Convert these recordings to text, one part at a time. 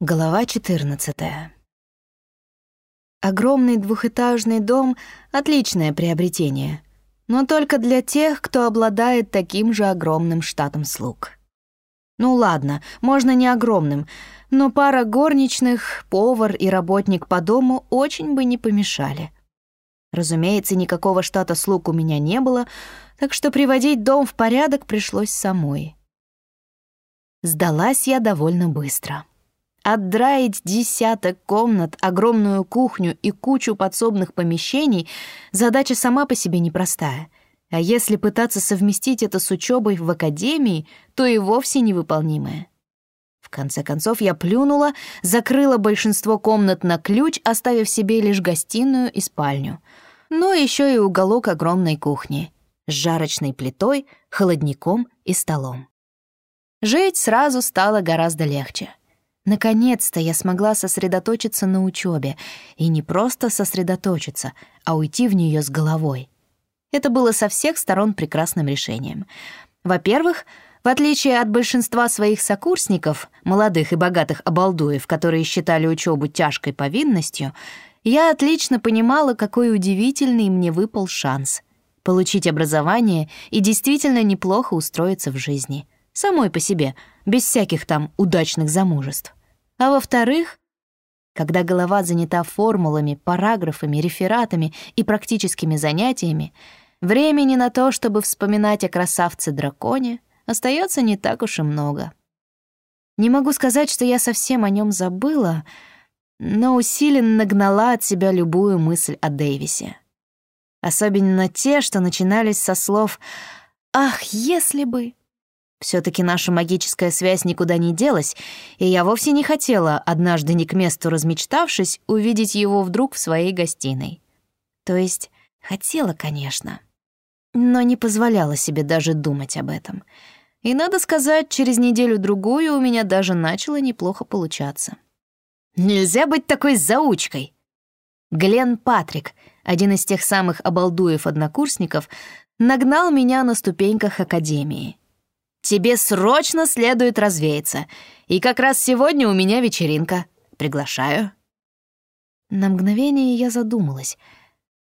Глава 14. Огромный двухэтажный дом — отличное приобретение, но только для тех, кто обладает таким же огромным штатом слуг. Ну ладно, можно не огромным, но пара горничных, повар и работник по дому очень бы не помешали. Разумеется, никакого штата слуг у меня не было, так что приводить дом в порядок пришлось самой. Сдалась я довольно быстро. Отдраить десяток комнат, огромную кухню и кучу подсобных помещений — задача сама по себе непростая. А если пытаться совместить это с учебой в академии, то и вовсе невыполнимая. В конце концов я плюнула, закрыла большинство комнат на ключ, оставив себе лишь гостиную и спальню. Ну, еще и уголок огромной кухни с жарочной плитой, холодником и столом. Жить сразу стало гораздо легче — Наконец-то я смогла сосредоточиться на учебе, и не просто сосредоточиться, а уйти в нее с головой. Это было со всех сторон прекрасным решением. Во-первых, в отличие от большинства своих сокурсников, молодых и богатых обалдуев, которые считали учебу тяжкой повинностью, я отлично понимала, какой удивительный мне выпал шанс — получить образование и действительно неплохо устроиться в жизни. Самой по себе, без всяких там удачных замужеств. А во-вторых, когда голова занята формулами, параграфами, рефератами и практическими занятиями, времени на то, чтобы вспоминать о красавце-драконе, остается не так уж и много. Не могу сказать, что я совсем о нем забыла, но усиленно гнала от себя любую мысль о Дэвисе. Особенно те, что начинались со слов «Ах, если бы!» Все таки наша магическая связь никуда не делась, и я вовсе не хотела, однажды не к месту размечтавшись, увидеть его вдруг в своей гостиной. То есть хотела, конечно, но не позволяла себе даже думать об этом. И, надо сказать, через неделю-другую у меня даже начало неплохо получаться. «Нельзя быть такой заучкой!» Глен Патрик, один из тех самых обалдуев-однокурсников, нагнал меня на ступеньках академии — Тебе срочно следует развеяться. И как раз сегодня у меня вечеринка. Приглашаю». На мгновение я задумалась.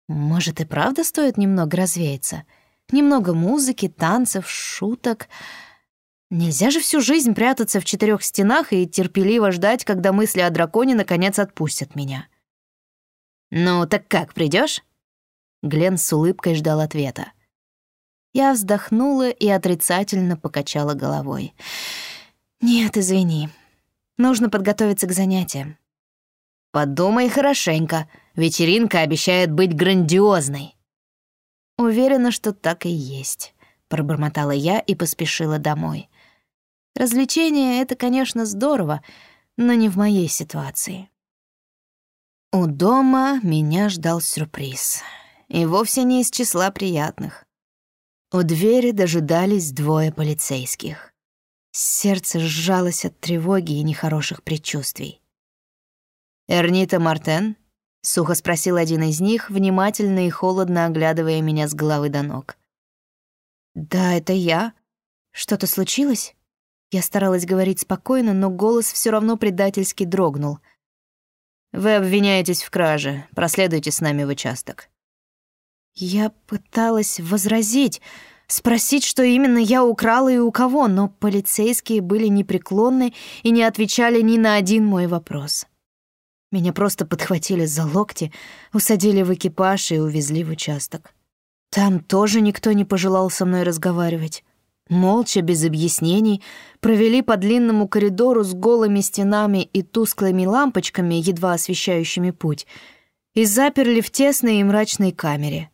Может, и правда стоит немного развеяться? Немного музыки, танцев, шуток. Нельзя же всю жизнь прятаться в четырех стенах и терпеливо ждать, когда мысли о драконе наконец отпустят меня. «Ну, так как, придешь? Глен с улыбкой ждал ответа. Я вздохнула и отрицательно покачала головой. «Нет, извини. Нужно подготовиться к занятиям». «Подумай хорошенько. Вечеринка обещает быть грандиозной». «Уверена, что так и есть», — пробормотала я и поспешила домой. «Развлечение — это, конечно, здорово, но не в моей ситуации». У дома меня ждал сюрприз. И вовсе не из числа приятных. У двери дожидались двое полицейских. Сердце сжалось от тревоги и нехороших предчувствий. «Эрнита Мартен?» — сухо спросил один из них, внимательно и холодно оглядывая меня с головы до ног. «Да, это я. Что-то случилось?» Я старалась говорить спокойно, но голос все равно предательски дрогнул. «Вы обвиняетесь в краже. Проследуйте с нами в участок». Я пыталась возразить, спросить, что именно я украла и у кого, но полицейские были непреклонны и не отвечали ни на один мой вопрос. Меня просто подхватили за локти, усадили в экипаж и увезли в участок. Там тоже никто не пожелал со мной разговаривать. Молча, без объяснений, провели по длинному коридору с голыми стенами и тусклыми лампочками, едва освещающими путь, и заперли в тесной и мрачной камере —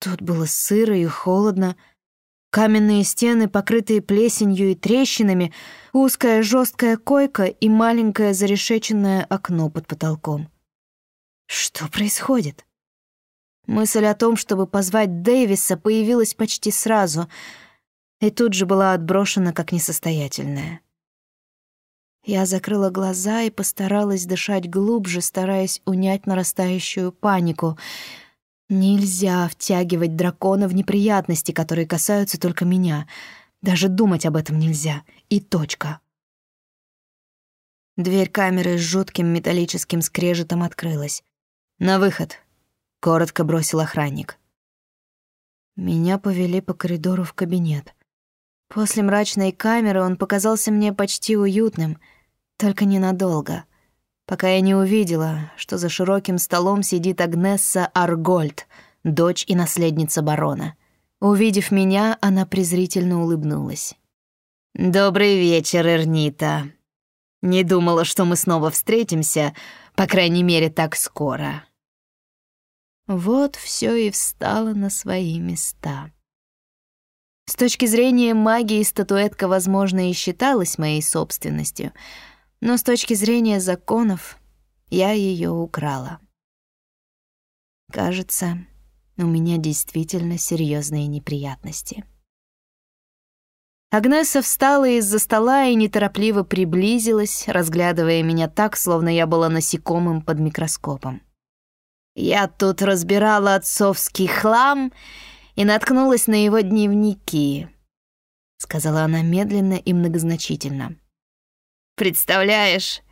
Тут было сыро и холодно. Каменные стены, покрытые плесенью и трещинами, узкая жесткая койка и маленькое зарешеченное окно под потолком. Что происходит? Мысль о том, чтобы позвать Дэвиса, появилась почти сразу и тут же была отброшена как несостоятельная. Я закрыла глаза и постаралась дышать глубже, стараясь унять нарастающую панику — Нельзя втягивать дракона в неприятности, которые касаются только меня. Даже думать об этом нельзя. И точка. Дверь камеры с жутким металлическим скрежетом открылась. «На выход», — коротко бросил охранник. Меня повели по коридору в кабинет. После мрачной камеры он показался мне почти уютным, только ненадолго, пока я не увидела, что за широким столом сидит Агнесса Аргольд, дочь и наследница барона. Увидев меня, она презрительно улыбнулась. «Добрый вечер, Эрнита. Не думала, что мы снова встретимся, по крайней мере, так скоро». Вот все и встало на свои места. С точки зрения магии статуэтка, возможно, и считалась моей собственностью, но с точки зрения законов я ее украла. Кажется, у меня действительно серьезные неприятности. Агнеса встала из-за стола и неторопливо приблизилась, разглядывая меня так, словно я была насекомым под микроскопом. Я тут разбирала отцовский хлам и наткнулась на его дневники, сказала она медленно и многозначительно. Представляешь,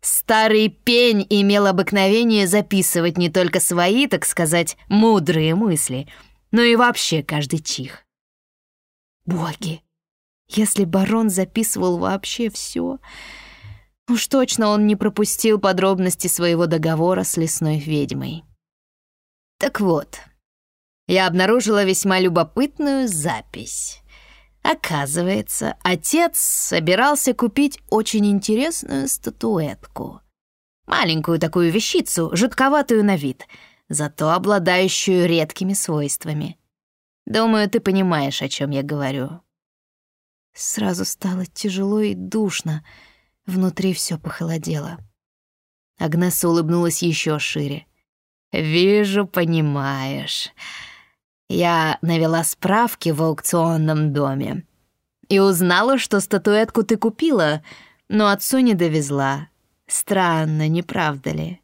старый пень имел обыкновение записывать не только свои, так сказать, мудрые мысли, но и вообще каждый чих. Боги, если барон записывал вообще все, уж точно он не пропустил подробности своего договора с лесной ведьмой. Так вот, я обнаружила весьма любопытную запись. Оказывается, отец собирался купить очень интересную статуэтку. Маленькую такую вещицу, жутковатую на вид, зато обладающую редкими свойствами. Думаю, ты понимаешь, о чем я говорю. Сразу стало тяжело и душно. Внутри все похолодело. Агнеса улыбнулась еще шире. «Вижу, понимаешь. Я навела справки в аукционном доме и узнала, что статуэтку ты купила, но отцу не довезла. Странно, не правда ли?»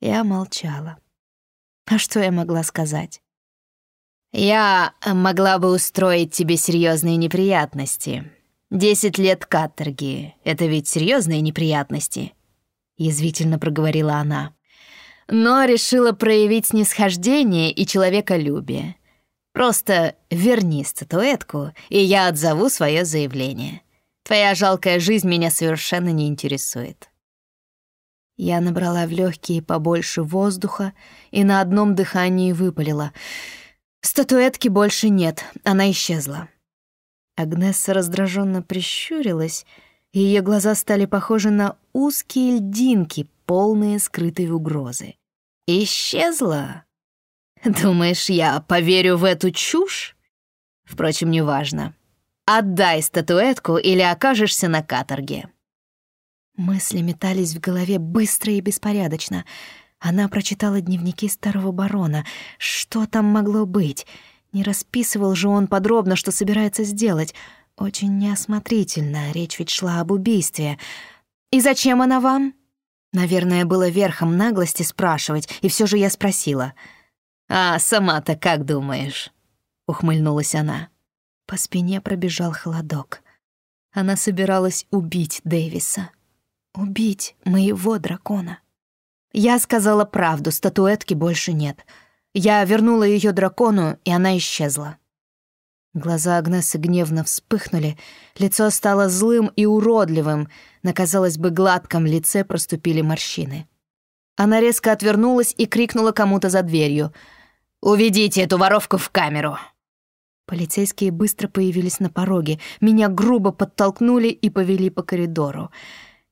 Я молчала. А что я могла сказать? «Я могла бы устроить тебе серьезные неприятности. Десять лет каторги — это ведь серьезные неприятности», — язвительно проговорила она но решила проявить снисхождение и человеколюбие. Просто верни статуэтку, и я отзову свое заявление. Твоя жалкая жизнь меня совершенно не интересует». Я набрала в легкие побольше воздуха и на одном дыхании выпалила. «Статуэтки больше нет, она исчезла». Агнесса раздраженно прищурилась, ее глаза стали похожи на узкие льдинки, полные скрытой угрозы. «Исчезла? Думаешь, я поверю в эту чушь? Впрочем, неважно. Отдай статуэтку или окажешься на каторге». Мысли метались в голове быстро и беспорядочно. Она прочитала дневники старого барона. Что там могло быть? Не расписывал же он подробно, что собирается сделать. Очень неосмотрительно, речь ведь шла об убийстве. «И зачем она вам?» Наверное, было верхом наглости спрашивать, и все же я спросила. «А сама-то как думаешь?» — ухмыльнулась она. По спине пробежал холодок. Она собиралась убить Дэвиса. Убить моего дракона. Я сказала правду, статуэтки больше нет. Я вернула ее дракону, и она исчезла. Глаза Агнесы гневно вспыхнули, лицо стало злым и уродливым, на, казалось бы, гладком лице проступили морщины. Она резко отвернулась и крикнула кому-то за дверью. «Уведите эту воровку в камеру!» Полицейские быстро появились на пороге, меня грубо подтолкнули и повели по коридору.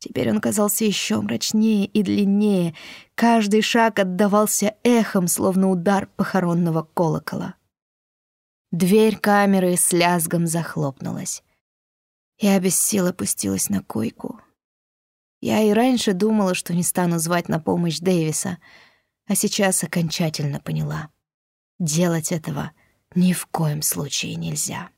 Теперь он казался еще мрачнее и длиннее, каждый шаг отдавался эхом, словно удар похоронного колокола. Дверь камеры с лязгом захлопнулась. Я без сил опустилась на койку. Я и раньше думала, что не стану звать на помощь Дэвиса, а сейчас окончательно поняла. Делать этого ни в коем случае нельзя.